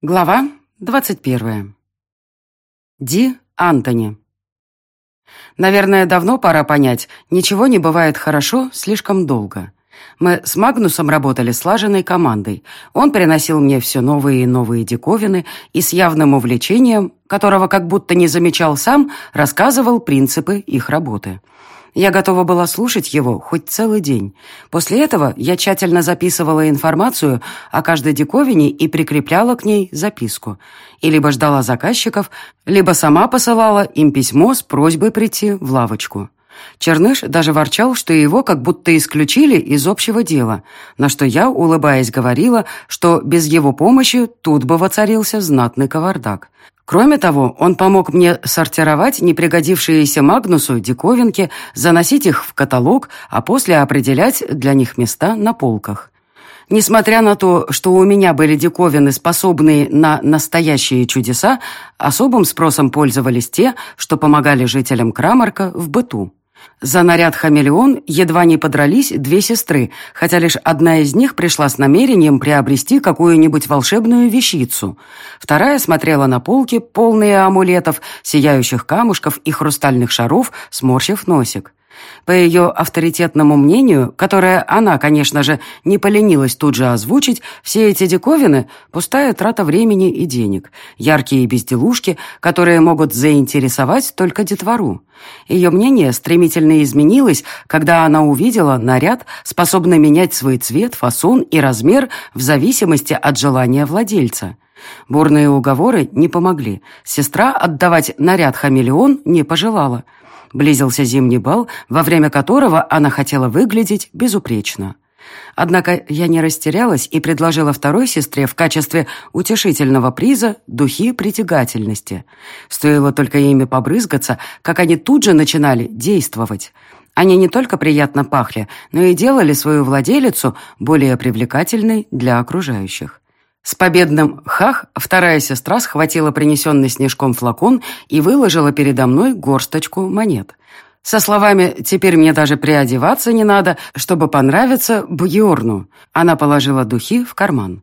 Глава двадцать первая. Ди Антони. Наверное, давно пора понять, ничего не бывает хорошо слишком долго. Мы с Магнусом работали слаженной командой. Он приносил мне все новые и новые диковины и с явным увлечением, которого как будто не замечал сам, рассказывал принципы их работы. Я готова была слушать его хоть целый день. После этого я тщательно записывала информацию о каждой диковине и прикрепляла к ней записку. И либо ждала заказчиков, либо сама посылала им письмо с просьбой прийти в лавочку. Черныш даже ворчал, что его как будто исключили из общего дела, на что я, улыбаясь, говорила, что без его помощи тут бы воцарился знатный кавардак. Кроме того, он помог мне сортировать непригодившиеся Магнусу диковинки, заносить их в каталог, а после определять для них места на полках. Несмотря на то, что у меня были диковины, способные на настоящие чудеса, особым спросом пользовались те, что помогали жителям Крамарка в быту. За наряд «Хамелеон» едва не подрались две сестры, хотя лишь одна из них пришла с намерением приобрести какую-нибудь волшебную вещицу. Вторая смотрела на полки, полные амулетов, сияющих камушков и хрустальных шаров, сморщив носик. По ее авторитетному мнению, которое она, конечно же, не поленилась тут же озвучить, все эти диковины – пустая трата времени и денег, яркие безделушки, которые могут заинтересовать только детвору. Ее мнение стремительно изменилось, когда она увидела наряд, способный менять свой цвет, фасон и размер в зависимости от желания владельца. Бурные уговоры не помогли. Сестра отдавать наряд хамелеон не пожелала – Близился зимний бал, во время которого она хотела выглядеть безупречно. Однако я не растерялась и предложила второй сестре в качестве утешительного приза духи притягательности. Стоило только ими побрызгаться, как они тут же начинали действовать. Они не только приятно пахли, но и делали свою владелицу более привлекательной для окружающих. С победным «хах» вторая сестра схватила принесенный снежком флакон и выложила передо мной горсточку монет. Со словами «теперь мне даже приодеваться не надо, чтобы понравиться Бьорну», она положила духи в карман.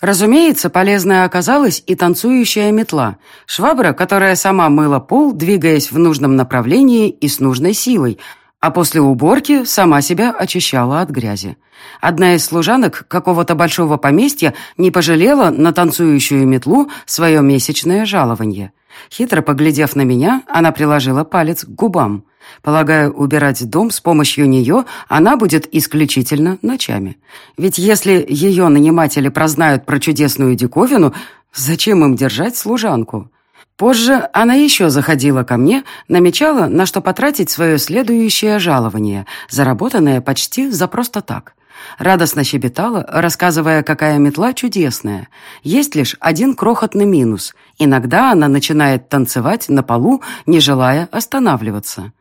Разумеется, полезная оказалась и танцующая метла, швабра, которая сама мыла пол, двигаясь в нужном направлении и с нужной силой, а после уборки сама себя очищала от грязи. Одна из служанок какого-то большого поместья не пожалела на танцующую метлу свое месячное жалование. Хитро поглядев на меня, она приложила палец к губам. Полагаю, убирать дом с помощью нее она будет исключительно ночами. Ведь если ее наниматели прознают про чудесную диковину, зачем им держать служанку? Позже она еще заходила ко мне, намечала, на что потратить свое следующее жалование, заработанное почти за просто так. Радостно щебетала, рассказывая, какая метла чудесная. Есть лишь один крохотный минус. Иногда она начинает танцевать на полу, не желая останавливаться.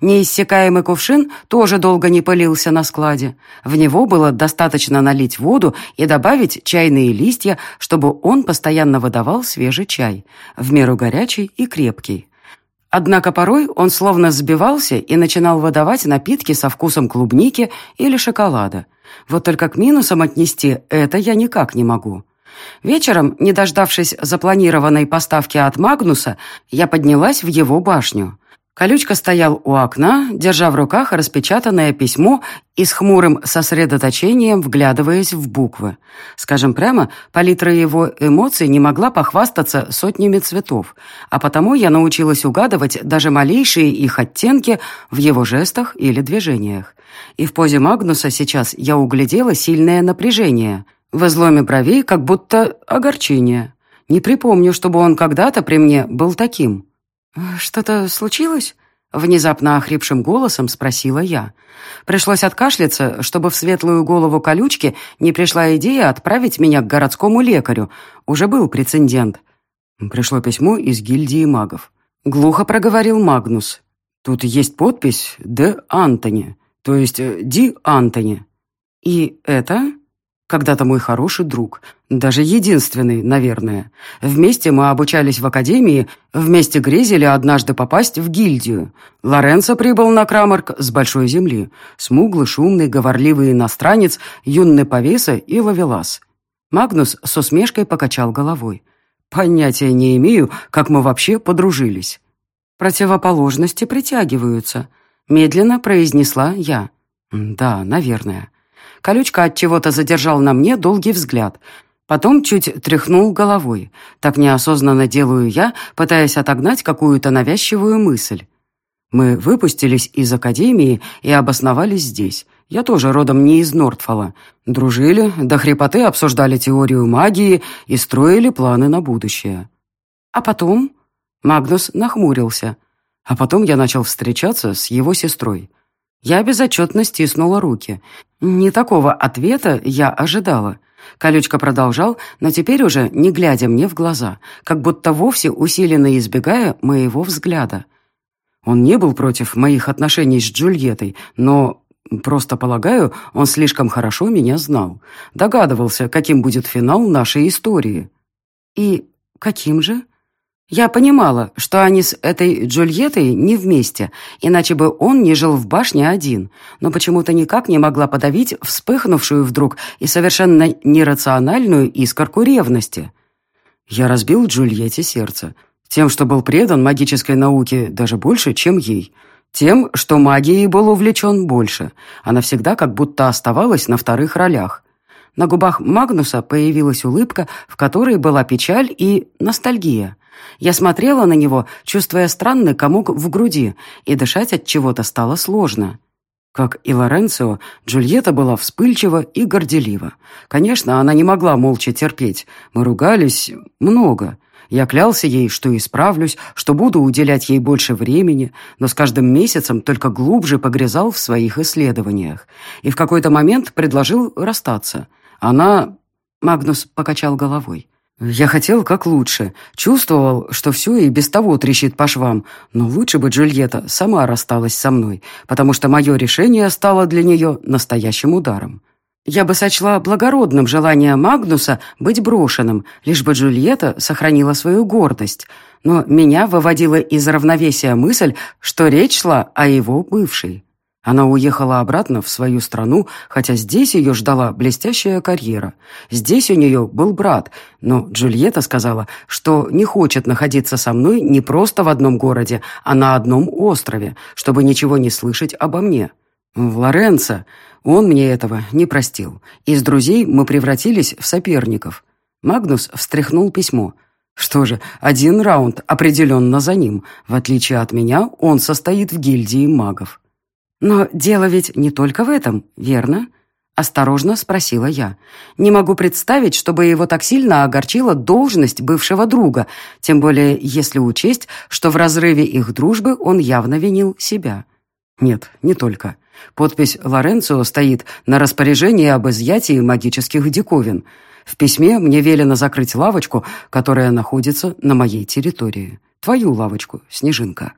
Неиссякаемый кувшин тоже долго не пылился на складе. В него было достаточно налить воду и добавить чайные листья, чтобы он постоянно выдавал свежий чай, в меру горячий и крепкий. Однако порой он словно сбивался и начинал выдавать напитки со вкусом клубники или шоколада. Вот только к минусам отнести это я никак не могу. Вечером, не дождавшись запланированной поставки от Магнуса, я поднялась в его башню. Колючка стоял у окна, держа в руках распечатанное письмо и с хмурым сосредоточением вглядываясь в буквы. Скажем прямо, палитра его эмоций не могла похвастаться сотнями цветов, а потому я научилась угадывать даже малейшие их оттенки в его жестах или движениях. И в позе Магнуса сейчас я углядела сильное напряжение. В изломе бровей как будто огорчение. Не припомню, чтобы он когда-то при мне был таким. «Что-то случилось?» Внезапно охрипшим голосом спросила я. Пришлось откашляться, чтобы в светлую голову колючки не пришла идея отправить меня к городскому лекарю. Уже был прецедент. Пришло письмо из гильдии магов. Глухо проговорил Магнус. Тут есть подпись «Д. Антони», то есть «Ди Антони». «И это?» Когда-то мой хороший друг. Даже единственный, наверное. Вместе мы обучались в академии, вместе грезили однажды попасть в гильдию. Лоренцо прибыл на Крамарк с большой земли. Смуглый, шумный, говорливый иностранец, юный повеса и ловелас. Магнус с усмешкой покачал головой. «Понятия не имею, как мы вообще подружились». «Противоположности притягиваются», — медленно произнесла я. «Да, наверное». Колючка от чего-то задержал на мне долгий взгляд. Потом чуть тряхнул головой. Так неосознанно делаю я, пытаясь отогнать какую-то навязчивую мысль. Мы выпустились из академии и обосновались здесь. Я тоже родом не из Нортфола. Дружили, до хрипоты обсуждали теорию магии и строили планы на будущее. А потом Магнус нахмурился. А потом я начал встречаться с его сестрой. Я безотчетно стиснула руки. Не такого ответа я ожидала. Колючка продолжал, но теперь уже не глядя мне в глаза, как будто вовсе усиленно избегая моего взгляда. Он не был против моих отношений с Джульеттой, но Просто полагаю, он слишком хорошо меня знал. Догадывался, каким будет финал нашей истории. И каким же? Я понимала, что они с этой Джульеттой не вместе, иначе бы он не жил в башне один, но почему-то никак не могла подавить вспыхнувшую вдруг и совершенно нерациональную искорку ревности. Я разбил Джульетте сердце, тем, что был предан магической науке даже больше, чем ей – тем, что магией был увлечен больше. Она всегда как будто оставалась на вторых ролях. На губах Магнуса появилась улыбка, в которой была печаль и ностальгия. Я смотрела на него, чувствуя странный комок в груди, и дышать от чего-то стало сложно. Как и Лоренцио, Джульетта была вспыльчива и горделива. Конечно, она не могла молча терпеть. Мы ругались много. Я клялся ей, что исправлюсь, что буду уделять ей больше времени, но с каждым месяцем только глубже погрязал в своих исследованиях. И в какой-то момент предложил расстаться. Она... Магнус покачал головой. Я хотел как лучше. Чувствовал, что все и без того трещит по швам, но лучше бы Джульетта сама рассталась со мной, потому что мое решение стало для нее настоящим ударом. Я бы сочла благородным желание Магнуса быть брошенным, лишь бы Джульетта сохранила свою гордость. Но меня выводила из равновесия мысль, что речь шла о его бывшей. Она уехала обратно в свою страну, хотя здесь ее ждала блестящая карьера. Здесь у нее был брат, но Джульетта сказала, что не хочет находиться со мной не просто в одном городе, а на одном острове, чтобы ничего не слышать обо мне. В Лоренцо он мне этого не простил. Из друзей мы превратились в соперников. Магнус встряхнул письмо. Что же, один раунд определенно за ним. В отличие от меня, он состоит в гильдии магов. Но дело ведь не только в этом, верно? Осторожно спросила я. Не могу представить, чтобы его так сильно огорчила должность бывшего друга, тем более если учесть, что в разрыве их дружбы он явно винил себя. Нет, не только. Подпись Лоренцо стоит на распоряжении об изъятии магических диковин. В письме мне велено закрыть лавочку, которая находится на моей территории. Твою лавочку, Снежинка.